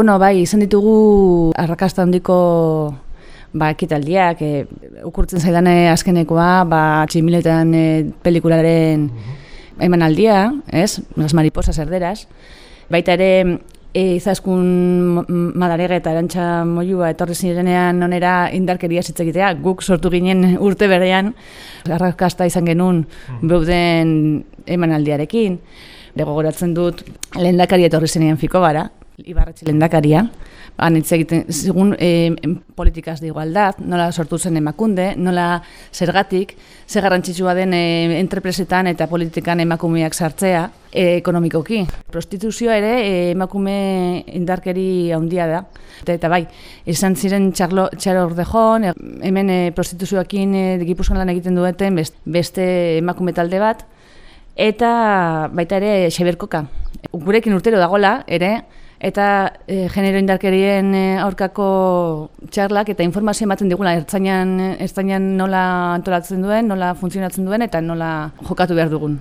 Bueno, bai, izan ditugu arrakasta handiko ba, ekitaldiak, e, ukurtzen zaidane azkenekoa, ba, tximiletan e, pelikularen emanaldia, ez? Las mariposas erderaz. Baita ere, e, izaskun madarega eta erantxa moiua etorri zirenean onera indarkeria zitzekitea, guk sortu ginen urte berean, arrakasta izan genuen beuden emanaldiarekin. Dego goratzen dut, lehendakari etorri zenean fiko gara, Ibarretxe han hitz egiten zigun e, politikaz de igualdad, nola sortu zen emakunde, nola zergatik, ze garrantzitsua den e, entrepresetan eta politikan emakumeak sartzea e, ekonomikoki. Prostituzioa ere e, emakume indarkeri handia da. Eta, eta bai, izan ziren txarlo, txaro ordejon, hemen e, prostituzioakin e, gipuzkan lan egiten dueten beste emakume talde bat, eta baita ere xeberkoka. Gurekin urtero dagola, ere, eta e, genero indarkerien e, aurkako txarlak eta informazio ematen digula ertzainan, ertzainan nola antolatzen duen, nola funtzionatzen duen eta nola jokatu behar dugun.